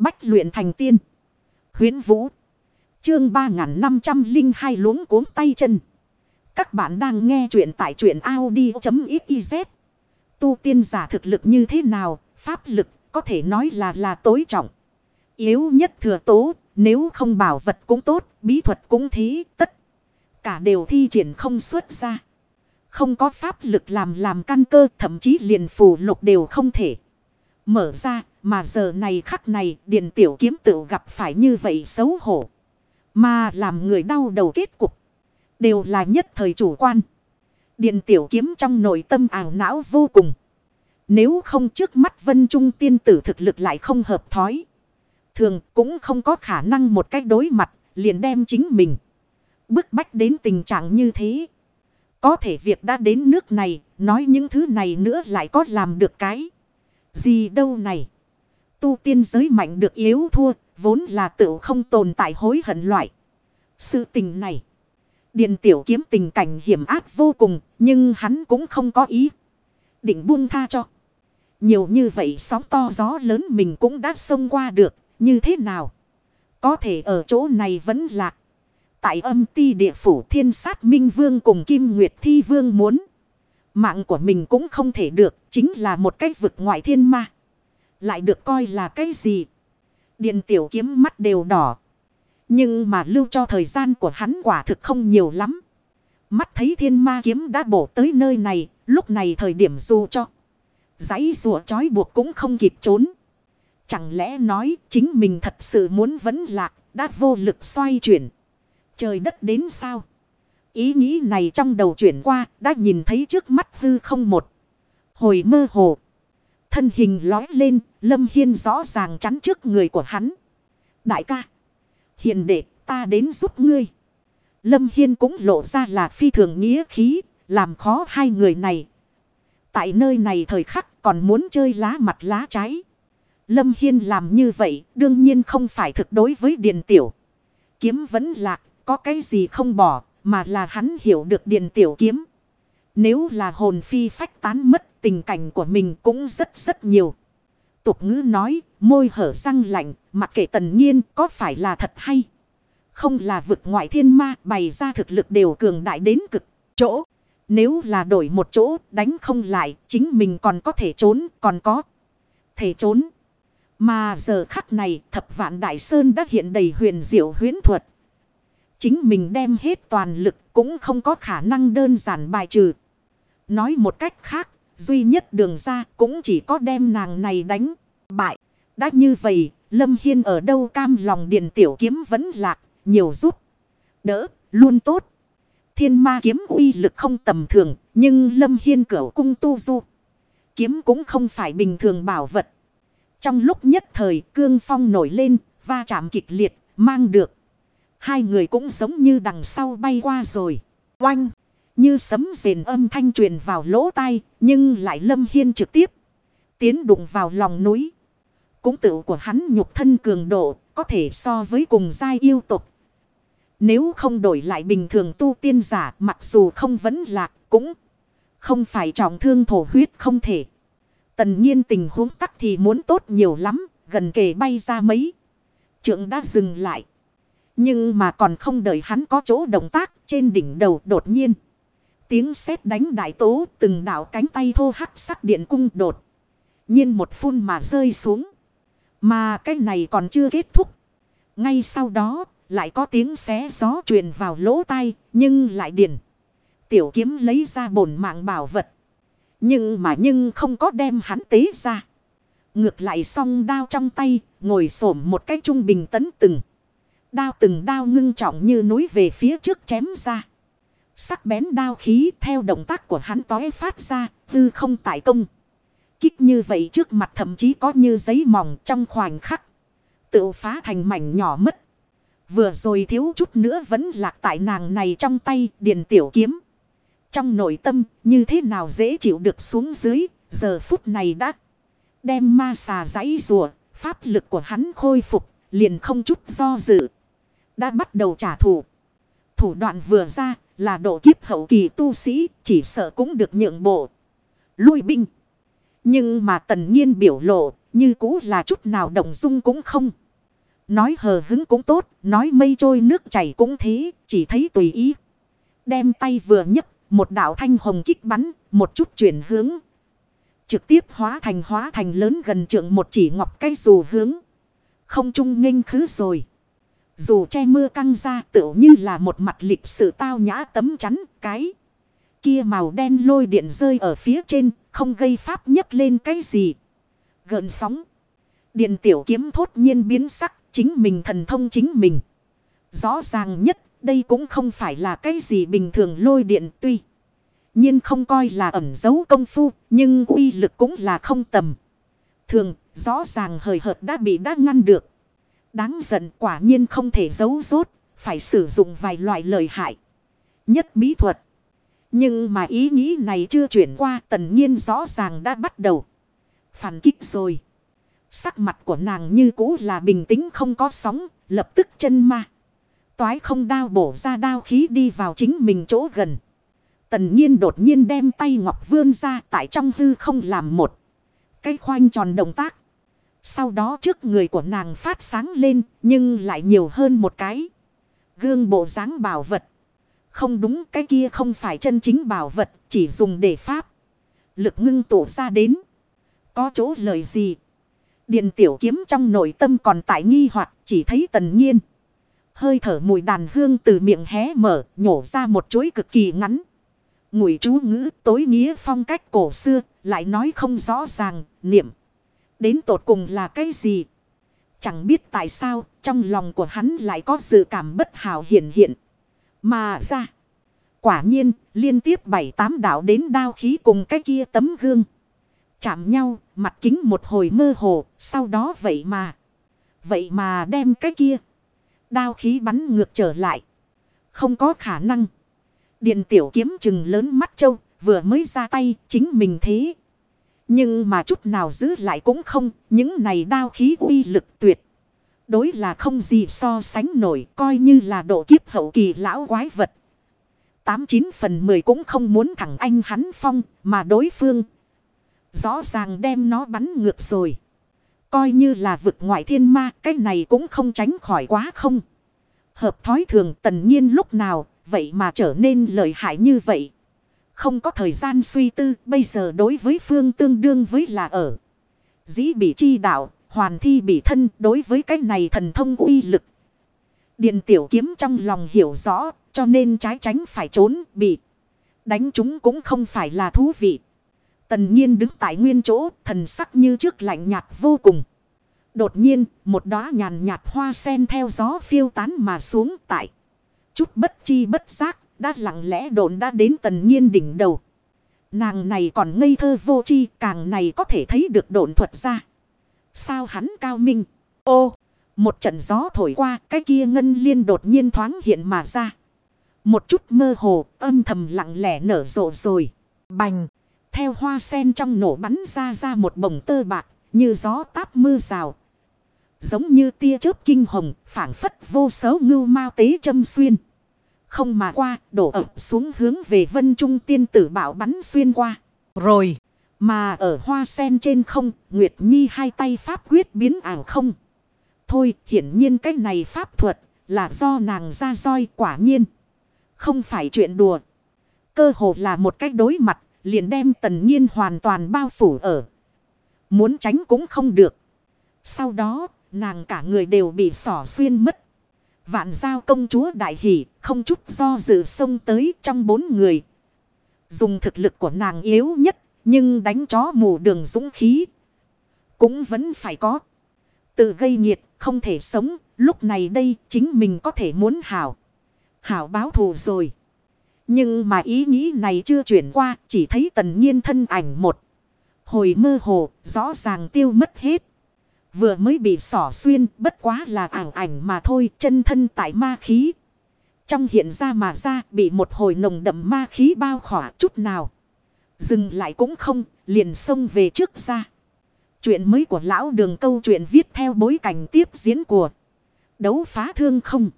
Bách luyện thành tiên. Huyến Vũ. Chương 3502 luống cuống tay chân. Các bạn đang nghe truyện tại truyện Audi.xyz. Tu tiên giả thực lực như thế nào, pháp lực có thể nói là là tối trọng. Yếu nhất thừa tố, nếu không bảo vật cũng tốt, bí thuật cũng thế, tất. Cả đều thi triển không xuất ra. Không có pháp lực làm làm căn cơ, thậm chí liền phù lục đều không thể. Mở ra, mà giờ này khắc này, Điền tiểu kiếm tự gặp phải như vậy xấu hổ. Mà làm người đau đầu kết cục. Đều là nhất thời chủ quan. Điền tiểu kiếm trong nội tâm ảo não vô cùng. Nếu không trước mắt vân trung tiên tử thực lực lại không hợp thói. Thường cũng không có khả năng một cách đối mặt liền đem chính mình. Bức bách đến tình trạng như thế. Có thể việc đã đến nước này, nói những thứ này nữa lại có làm được cái. Gì đâu này. Tu tiên giới mạnh được yếu thua, vốn là tự không tồn tại hối hận loại. Sự tình này. Điện tiểu kiếm tình cảnh hiểm ác vô cùng, nhưng hắn cũng không có ý. Định buông tha cho. Nhiều như vậy sóng to gió lớn mình cũng đã xông qua được, như thế nào? Có thể ở chỗ này vẫn lạc. Tại âm ti địa phủ thiên sát minh vương cùng kim nguyệt thi vương muốn. Mạng của mình cũng không thể được, chính là một cái vực ngoại thiên ma. Lại được coi là cái gì? Điện tiểu kiếm mắt đều đỏ. Nhưng mà lưu cho thời gian của hắn quả thực không nhiều lắm. Mắt thấy thiên ma kiếm đã bổ tới nơi này, lúc này thời điểm dù cho. Giấy rùa trói buộc cũng không kịp trốn. Chẳng lẽ nói chính mình thật sự muốn vấn lạc, đã vô lực xoay chuyển. Trời đất đến sao? Ý nghĩ này trong đầu chuyển qua, đã nhìn thấy trước mắt hư không một. Hồi mơ hồ. Thân hình lói lên, Lâm Hiên rõ ràng chắn trước người của hắn. Đại ca. Hiền đệ, ta đến giúp ngươi. Lâm Hiên cũng lộ ra là phi thường nghĩa khí, làm khó hai người này. Tại nơi này thời khắc còn muốn chơi lá mặt lá trái. Lâm Hiên làm như vậy, đương nhiên không phải thực đối với Điền Tiểu. Kiếm vẫn lạc, có cái gì không bỏ, mà là hắn hiểu được Điền Tiểu Kiếm. Nếu là hồn phi phách tán mất tình cảnh của mình cũng rất rất nhiều. Tục ngữ nói, môi hở răng lạnh, mặc kệ tần nhiên có phải là thật hay. Không là vực ngoại thiên ma bày ra thực lực đều cường đại đến cực chỗ. Nếu là đổi một chỗ đánh không lại, chính mình còn có thể trốn, còn có thể trốn. Mà giờ khắc này thập vạn đại sơn đã hiện đầy huyền diệu huyến thuật. Chính mình đem hết toàn lực cũng không có khả năng đơn giản bài trừ. Nói một cách khác, duy nhất đường ra cũng chỉ có đem nàng này đánh, bại. Đã như vậy, Lâm Hiên ở đâu cam lòng điện tiểu kiếm vẫn lạc, nhiều giúp. Đỡ, luôn tốt. Thiên ma kiếm uy lực không tầm thường, nhưng Lâm Hiên cửu cung tu du. Kiếm cũng không phải bình thường bảo vật. Trong lúc nhất thời cương phong nổi lên, va chạm kịch liệt, mang được. Hai người cũng giống như đằng sau bay qua rồi. Oanh! Như sấm rền âm thanh truyền vào lỗ tai, nhưng lại lâm hiên trực tiếp. Tiến đụng vào lòng núi. Cũng tự của hắn nhục thân cường độ, có thể so với cùng giai yêu tục. Nếu không đổi lại bình thường tu tiên giả, mặc dù không vấn lạc, cũng không phải trọng thương thổ huyết không thể. Tần nhiên tình huống tắc thì muốn tốt nhiều lắm, gần kề bay ra mấy. Trượng đã dừng lại. Nhưng mà còn không đợi hắn có chỗ động tác trên đỉnh đầu đột nhiên. Tiếng sét đánh đại tố từng đảo cánh tay thô hắc sắc điện cung đột. nhiên một phun mà rơi xuống. Mà cái này còn chưa kết thúc. Ngay sau đó lại có tiếng xé gió truyền vào lỗ tai nhưng lại điền. Tiểu kiếm lấy ra bổn mạng bảo vật. Nhưng mà nhưng không có đem hắn tế ra. Ngược lại song đao trong tay, ngồi xổm một cái trung bình tấn từng. Đao từng đao ngưng trọng như núi về phía trước chém ra. Sắc bén đao khí theo động tác của hắn tói phát ra, tư không tại công. Kích như vậy trước mặt thậm chí có như giấy mỏng trong khoảnh khắc. Tự phá thành mảnh nhỏ mất. Vừa rồi thiếu chút nữa vẫn lạc tại nàng này trong tay điền tiểu kiếm. Trong nội tâm như thế nào dễ chịu được xuống dưới, giờ phút này đã đem ma xà giấy rùa, pháp lực của hắn khôi phục, liền không chút do dự. Đã bắt đầu trả thù. Thủ đoạn vừa ra là độ kiếp hậu kỳ tu sĩ, chỉ sợ cũng được nhượng bộ. Lui binh. Nhưng mà tần nhiên biểu lộ, như cũ là chút nào động dung cũng không. Nói hờ hứng cũng tốt, nói mây trôi nước chảy cũng thế, chỉ thấy tùy ý. Đem tay vừa nhấc, một đạo thanh hồng kích bắn, một chút chuyển hướng. Trực tiếp hóa thành hóa thành lớn gần trượng một chỉ ngọc cây dù hướng. Không trung nghênh khứ rồi. Dù che mưa căng ra tựu như là một mặt lịch sự tao nhã tấm chắn cái. Kia màu đen lôi điện rơi ở phía trên, không gây pháp nhấc lên cái gì. Gợn sóng. Điện tiểu kiếm thốt nhiên biến sắc, chính mình thần thông chính mình. Rõ ràng nhất, đây cũng không phải là cái gì bình thường lôi điện tuy. nhiên không coi là ẩn dấu công phu, nhưng uy lực cũng là không tầm. Thường, rõ ràng hời hợt đã bị đã ngăn được. Đáng giận quả nhiên không thể giấu rốt, phải sử dụng vài loại lời hại. Nhất bí thuật. Nhưng mà ý nghĩ này chưa chuyển qua tần nhiên rõ ràng đã bắt đầu. Phản kích rồi. Sắc mặt của nàng như cũ là bình tĩnh không có sóng, lập tức chân ma. Toái không đao bổ ra đao khí đi vào chính mình chỗ gần. Tần nhiên đột nhiên đem tay ngọc vươn ra tại trong hư không làm một. Cái khoanh tròn động tác. Sau đó trước người của nàng phát sáng lên, nhưng lại nhiều hơn một cái. Gương bộ dáng bảo vật. Không đúng, cái kia không phải chân chính bảo vật, chỉ dùng để pháp. Lực ngưng tụ ra đến. Có chỗ lời gì. Điện tiểu kiếm trong nội tâm còn tại nghi hoặc, chỉ thấy tần nhiên. Hơi thở mùi đàn hương từ miệng hé mở, nhổ ra một chuỗi cực kỳ ngắn. Ngụy chú ngữ, tối nghĩa phong cách cổ xưa, lại nói không rõ ràng, niệm. Đến tột cùng là cái gì? Chẳng biết tại sao, trong lòng của hắn lại có sự cảm bất hảo hiện hiện. Mà ra. Quả nhiên, liên tiếp bảy tám đạo đến đao khí cùng cái kia tấm gương. Chạm nhau, mặt kính một hồi mơ hồ. Sau đó vậy mà. Vậy mà đem cái kia. Đao khí bắn ngược trở lại. Không có khả năng. Điện tiểu kiếm chừng lớn mắt châu. Vừa mới ra tay, chính mình thế. Nhưng mà chút nào giữ lại cũng không, những này đao khí uy lực tuyệt. Đối là không gì so sánh nổi, coi như là độ kiếp hậu kỳ lão quái vật. Tám chín phần mười cũng không muốn thẳng anh hắn phong, mà đối phương. Rõ ràng đem nó bắn ngược rồi. Coi như là vực ngoại thiên ma, cái này cũng không tránh khỏi quá không. Hợp thói thường tần nhiên lúc nào, vậy mà trở nên lợi hại như vậy. Không có thời gian suy tư bây giờ đối với phương tương đương với là ở. Dĩ bị chi đạo, hoàn thi bị thân đối với cái này thần thông uy lực. Điện tiểu kiếm trong lòng hiểu rõ cho nên trái tránh phải trốn bị. Đánh chúng cũng không phải là thú vị. Tần nhiên đứng tại nguyên chỗ thần sắc như trước lạnh nhạt vô cùng. Đột nhiên một đóa nhàn nhạt hoa sen theo gió phiêu tán mà xuống tại. Chút bất chi bất giác đã lặng lẽ đồn đã đến tần nhiên đỉnh đầu. Nàng này còn ngây thơ vô chi, càng này có thể thấy được độn thuật ra. Sao hắn cao minh? Ô, một trận gió thổi qua, cái kia ngân liên đột nhiên thoáng hiện mà ra. Một chút mơ hồ, âm thầm lặng lẽ nở rộ rồi. Bành, theo hoa sen trong nổ bắn ra ra một bồng tơ bạc, như gió táp mưa rào. Giống như tia chớp kinh hồng, phảng phất vô số ngưu mao tế châm xuyên. Không mà qua, đổ ập xuống hướng về vân trung tiên tử bảo bắn xuyên qua. Rồi, mà ở hoa sen trên không, Nguyệt Nhi hai tay pháp quyết biến ảo không. Thôi, hiển nhiên cái này pháp thuật là do nàng ra roi quả nhiên. Không phải chuyện đùa. Cơ hồ là một cách đối mặt, liền đem tần nhiên hoàn toàn bao phủ ở. Muốn tránh cũng không được. Sau đó, nàng cả người đều bị sỏ xuyên mất. Vạn giao công chúa đại hỷ, không chút do dự xông tới trong bốn người. Dùng thực lực của nàng yếu nhất, nhưng đánh chó mù đường dũng khí. Cũng vẫn phải có. Tự gây nhiệt, không thể sống, lúc này đây chính mình có thể muốn hảo. Hảo báo thù rồi. Nhưng mà ý nghĩ này chưa chuyển qua, chỉ thấy tần nhiên thân ảnh một. Hồi mơ hồ, rõ ràng tiêu mất hết. Vừa mới bị sỏ xuyên, bất quá là ảo ảnh mà thôi, chân thân tại ma khí. Trong hiện ra mà ra, bị một hồi nồng đậm ma khí bao khỏa chút nào. Dừng lại cũng không, liền xông về trước ra. Chuyện mới của lão đường câu chuyện viết theo bối cảnh tiếp diễn của đấu phá thương không.